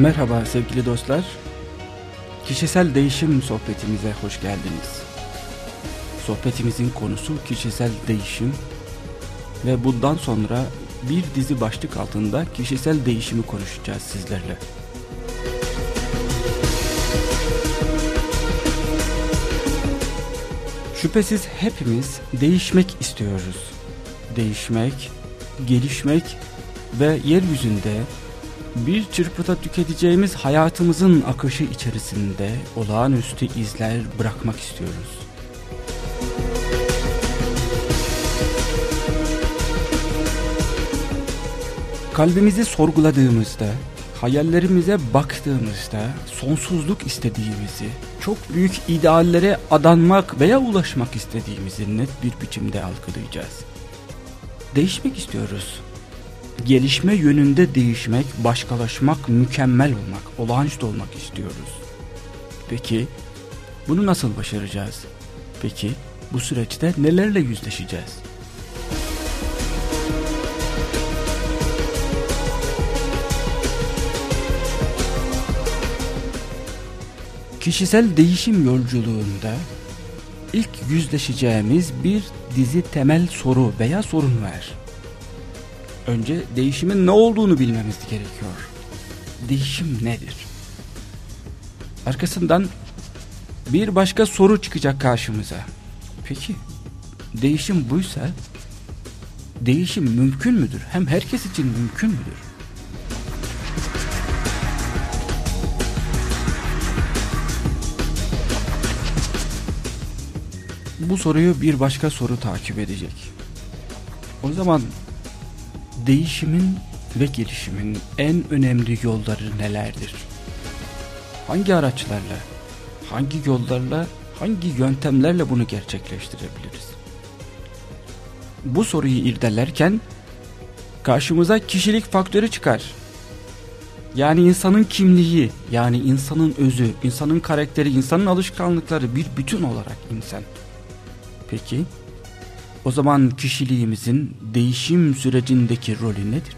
Merhaba sevgili dostlar. Kişisel değişim sohbetimize hoş geldiniz. Sohbetimizin konusu kişisel değişim ve bundan sonra bir dizi başlık altında kişisel değişimi konuşacağız sizlerle. Şüphesiz hepimiz değişmek istiyoruz. Değişmek, gelişmek ve yeryüzünde bir çırpıda tüketeceğimiz hayatımızın akışı içerisinde olağanüstü izler bırakmak istiyoruz. Kalbimizi sorguladığımızda, hayallerimize baktığımızda sonsuzluk istediğimizi, çok büyük ideallere adanmak veya ulaşmak istediğimizi net bir biçimde algılayacağız. Değişmek istiyoruz gelişme yönünde değişmek, başkalaşmak, mükemmel olmak, olağanüstü olmak istiyoruz. Peki bunu nasıl başaracağız? Peki bu süreçte nelerle yüzleşeceğiz? Kişisel değişim yolculuğunda ilk yüzleşeceğimiz bir dizi temel soru veya sorun var. Önce değişimin ne olduğunu bilmemiz gerekiyor. Değişim nedir? Arkasından bir başka soru çıkacak karşımıza. Peki değişim buysa değişim mümkün müdür? Hem herkes için mümkün müdür? Bu soruyu bir başka soru takip edecek. O zaman değişimin ve gelişimin en önemli yolları nelerdir? Hangi araçlarla, hangi yollarla, hangi yöntemlerle bunu gerçekleştirebiliriz? Bu soruyu irdelerken karşımıza kişilik faktörü çıkar. Yani insanın kimliği, yani insanın özü, insanın karakteri, insanın alışkanlıkları bir bütün olarak insan. Peki o zaman kişiliğimizin değişim sürecindeki rolü nedir?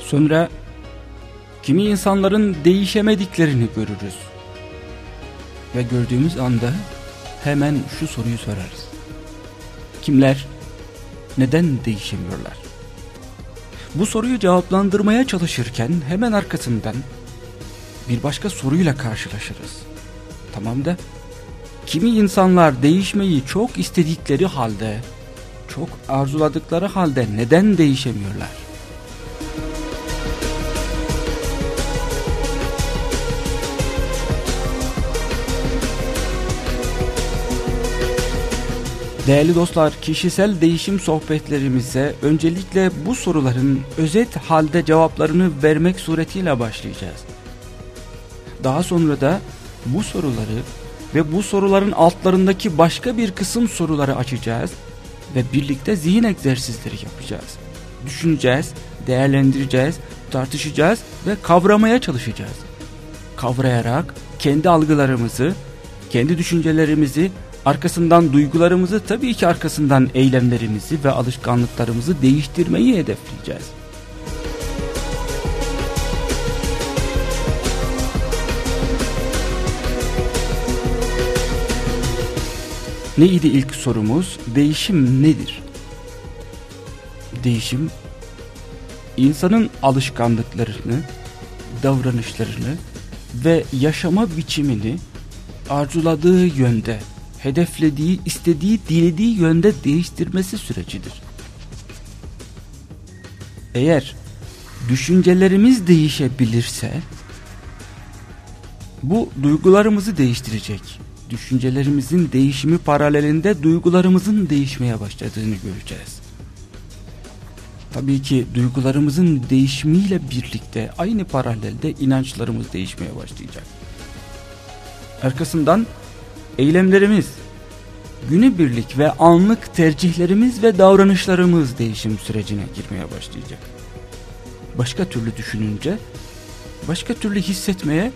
Sonra kimi insanların değişemediklerini görürüz. Ve gördüğümüz anda hemen şu soruyu sorarız. Kimler neden değişemiyorlar? Bu soruyu cevaplandırmaya çalışırken hemen arkasından bir başka soruyla karşılaşırız. Tamam da kimi insanlar değişmeyi çok istedikleri halde, çok arzuladıkları halde neden değişemiyorlar? Değerli dostlar, kişisel değişim sohbetlerimize öncelikle bu soruların özet halde cevaplarını vermek suretiyle başlayacağız. Daha sonra da bu soruları ve bu soruların altlarındaki başka bir kısım soruları açacağız ve birlikte zihin egzersizleri yapacağız. Düşüneceğiz, değerlendireceğiz, tartışacağız ve kavramaya çalışacağız. Kavrayarak kendi algılarımızı, kendi düşüncelerimizi arkasından duygularımızı tabii ki arkasından eylemlerimizi ve alışkanlıklarımızı değiştirmeyi hedefleyeceğiz. Neydi ilk sorumuz? Değişim nedir? Değişim insanın alışkanlıklarını, davranışlarını ve yaşama biçimini arzuladığı yönde hedeflediği, istediği, dilediği yönde değiştirmesi sürecidir. Eğer düşüncelerimiz değişebilirse bu duygularımızı değiştirecek. Düşüncelerimizin değişimi paralelinde duygularımızın değişmeye başladığını göreceğiz. Tabii ki duygularımızın değişimiyle birlikte aynı paralelde inançlarımız değişmeye başlayacak. Arkasından eylemlerimiz, günübirlik ve anlık tercihlerimiz ve davranışlarımız değişim sürecine girmeye başlayacak. Başka türlü düşününce, başka türlü hissetmeye,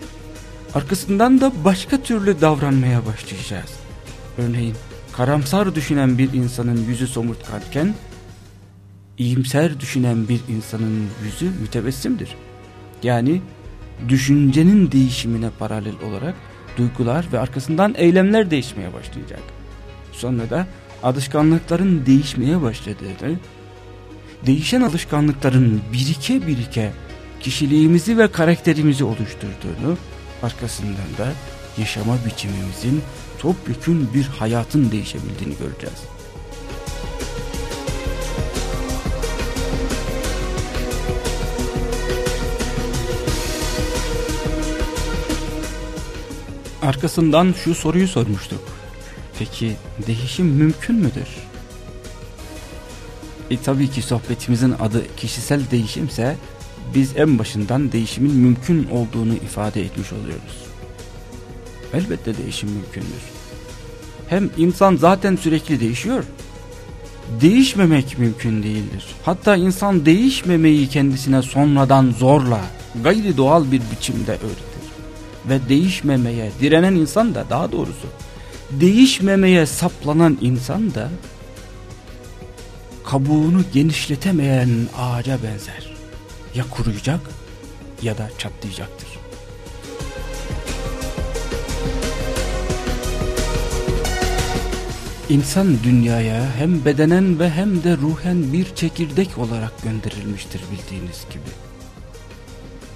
Arkasından da başka türlü davranmaya başlayacağız. Örneğin karamsar düşünen bir insanın yüzü somurtkanken iyimser düşünen bir insanın yüzü mütebessimdir. Yani düşüncenin değişimine paralel olarak duygular ve arkasından eylemler değişmeye başlayacak. Sonra da alışkanlıkların değişmeye başladığını, değişen alışkanlıkların birike birike kişiliğimizi ve karakterimizi oluşturduğunu, arkasından da yaşama biçimimizin topyekun bir hayatın değişebildiğini göreceğiz. Arkasından şu soruyu sormuştuk. Peki değişim mümkün müdür? E tabii ki sohbetimizin adı kişisel değişimse biz en başından değişimin mümkün olduğunu ifade etmiş oluyoruz. Elbette değişim mümkündür. Hem insan zaten sürekli değişiyor. Değişmemek mümkün değildir. Hatta insan değişmemeyi kendisine sonradan zorla, gayri doğal bir biçimde öğretir ve değişmemeye direnen insan da daha doğrusu değişmemeye saplanan insan da kabuğunu genişletemeyen ağaca benzer. Ya kuruyacak ya da çatlayacaktır. İnsan dünyaya hem bedenen ve hem de ruhen bir çekirdek olarak gönderilmiştir bildiğiniz gibi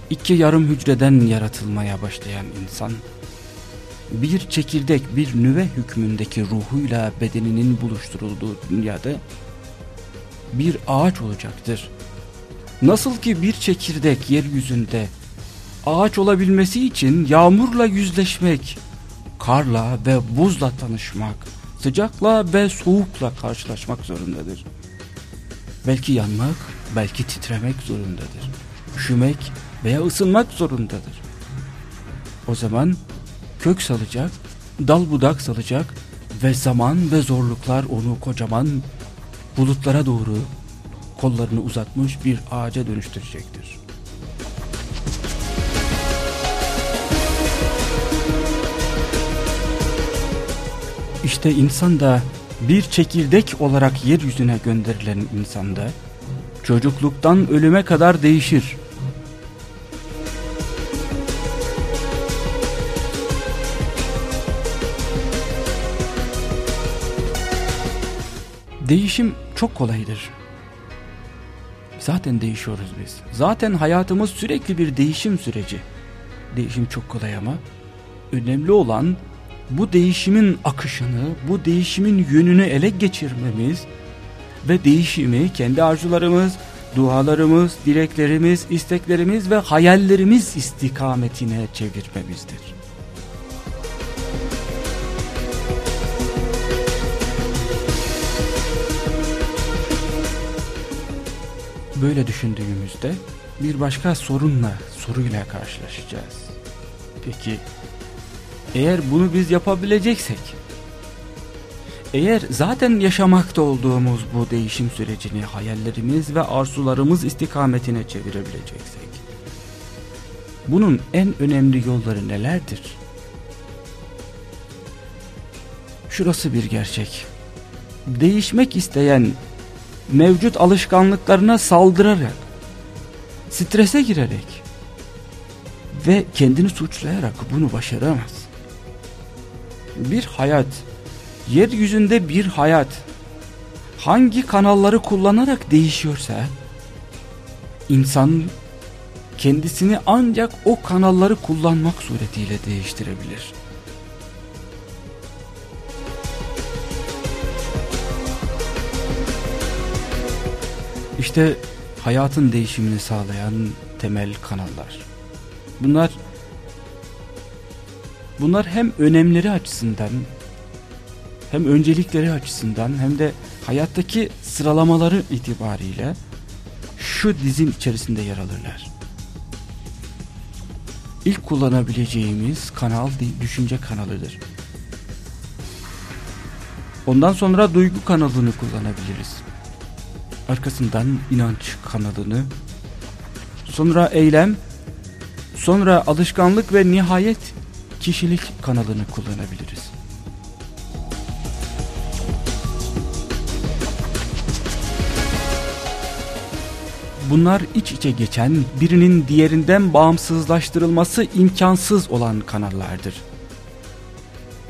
iki yarım hücreden yaratılmaya başlayan insan, bir çekirdek bir nüve hükmündeki ruhuyla bedeninin buluşturulduğu dünyada bir ağaç olacaktır. Nasıl ki bir çekirdek yeryüzünde ağaç olabilmesi için yağmurla yüzleşmek, karla ve buzla tanışmak, sıcakla ve soğukla karşılaşmak zorundadır. Belki yanmak, belki titremek zorundadır. Üşümek veya ısınmak zorundadır. O zaman kök salacak, dal budak salacak ve zaman ve zorluklar onu kocaman bulutlara doğru kollarını uzatmış bir ağaca dönüştürecektir. İşte insan da bir çekirdek olarak yeryüzüne gönderilen insanda çocukluktan ölüme kadar değişir. Değişim çok kolaydır. Zaten değişiyoruz biz. Zaten hayatımız sürekli bir değişim süreci. Değişim çok kolay ama önemli olan bu değişimin akışını, bu değişimin yönünü ele geçirmemiz ve değişimi kendi arzularımız, dualarımız, dileklerimiz, isteklerimiz ve hayallerimiz istikametine çevirmemizdir. Böyle düşündüğümüzde bir başka sorunla, soruyla karşılaşacağız. Peki eğer bunu biz yapabileceksek, eğer zaten yaşamakta olduğumuz bu değişim sürecini hayallerimiz ve arzularımız istikametine çevirebileceksek, bunun en önemli yolları nelerdir? Şurası bir gerçek. Değişmek isteyen mevcut alışkanlıklarına saldırarak, strese girerek ve kendini suçlayarak bunu başaramaz. Bir hayat, yeryüzünde bir hayat hangi kanalları kullanarak değişiyorsa, insan kendisini ancak o kanalları kullanmak suretiyle değiştirebilir. İşte hayatın değişimini sağlayan temel kanallar. Bunlar bunlar hem önemleri açısından hem öncelikleri açısından hem de hayattaki sıralamaları itibariyle şu dizin içerisinde yer alırlar. İlk kullanabileceğimiz kanal düşünce kanalıdır. Ondan sonra duygu kanalını kullanabiliriz arkasından inanç kanalını, sonra eylem, sonra alışkanlık ve nihayet kişilik kanalını kullanabiliriz. Bunlar iç içe geçen, birinin diğerinden bağımsızlaştırılması imkansız olan kanallardır.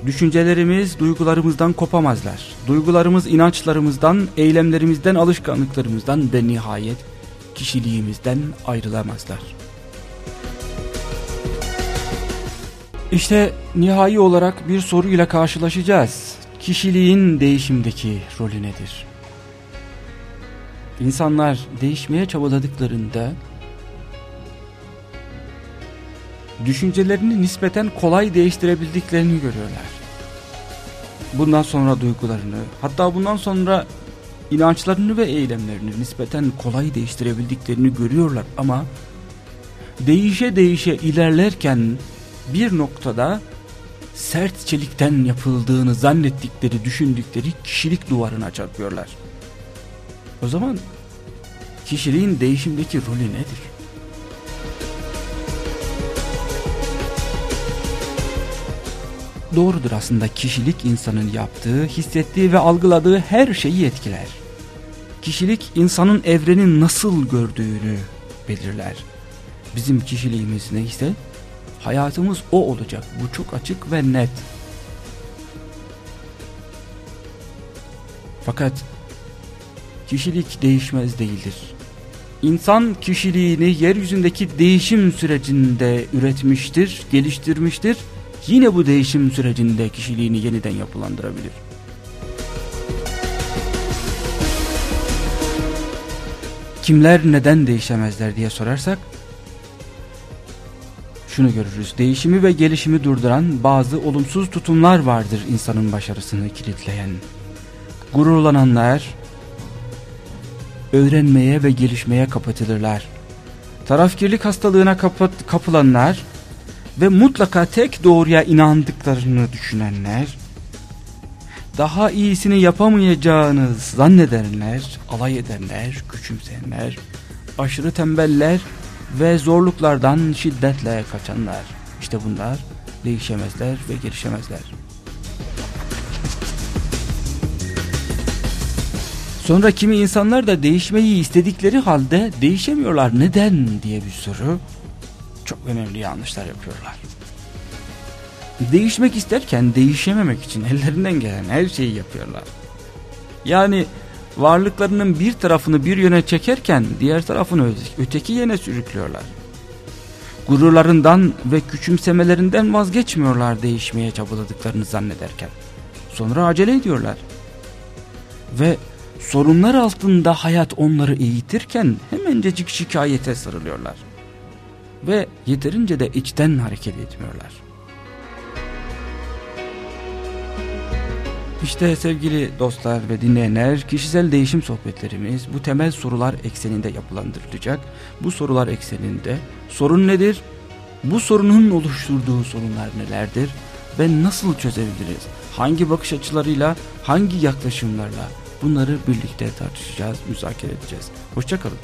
Düşüncelerimiz duygularımızdan kopamazlar. Duygularımız inançlarımızdan, eylemlerimizden, alışkanlıklarımızdan ve nihayet kişiliğimizden ayrılamazlar. İşte nihai olarak bir soruyla karşılaşacağız. Kişiliğin değişimdeki rolü nedir? İnsanlar değişmeye çabaladıklarında düşüncelerini nispeten kolay değiştirebildiklerini görüyorlar. Bundan sonra duygularını, hatta bundan sonra inançlarını ve eylemlerini nispeten kolay değiştirebildiklerini görüyorlar ama değişe değişe ilerlerken bir noktada sert çelikten yapıldığını zannettikleri, düşündükleri kişilik duvarına çarpıyorlar. O zaman kişiliğin değişimdeki rolü nedir? Doğrudur aslında kişilik insanın yaptığı, hissettiği ve algıladığı her şeyi etkiler. Kişilik insanın evreni nasıl gördüğünü belirler. Bizim kişiliğimiz neyse hayatımız o olacak. Bu çok açık ve net. Fakat kişilik değişmez değildir. İnsan kişiliğini yeryüzündeki değişim sürecinde üretmiştir, geliştirmiştir. Yine bu değişim sürecinde kişiliğini yeniden yapılandırabilir. Kimler neden değişemezler diye sorarsak şunu görürüz. Değişimi ve gelişimi durduran bazı olumsuz tutumlar vardır insanın başarısını kilitleyen. Gururlananlar öğrenmeye ve gelişmeye kapatılırlar. Tarafkirlik hastalığına kapat, kapılanlar ve mutlaka tek doğruya inandıklarını düşünenler, daha iyisini yapamayacağını zannedenler, alay edenler, küçümseyenler, aşırı tembeller ve zorluklardan şiddetle kaçanlar. İşte bunlar değişemezler ve gelişemezler. Sonra kimi insanlar da değişmeyi istedikleri halde değişemiyorlar. Neden diye bir soru. Önemli yanlışlar yapıyorlar. Değişmek isterken değişememek için ellerinden gelen her şeyi yapıyorlar. Yani varlıklarının bir tarafını bir yöne çekerken diğer tarafını öteki yöne sürüklüyorlar. Gururlarından ve küçümsemelerinden vazgeçmiyorlar değişmeye çabaladıklarını zannederken. Sonra acele ediyorlar. Ve sorunlar altında hayat onları eğitirken hemencecik şikayete sarılıyorlar. Ve yeterince de içten hareket etmiyorlar. İşte sevgili dostlar ve dinleyenler kişisel değişim sohbetlerimiz bu temel sorular ekseninde yapılandırılacak. Bu sorular ekseninde sorun nedir? Bu sorunun oluşturduğu sorunlar nelerdir? Ve nasıl çözebiliriz? Hangi bakış açılarıyla, hangi yaklaşımlarla bunları birlikte tartışacağız, müzakere edeceğiz. Hoşçakalın.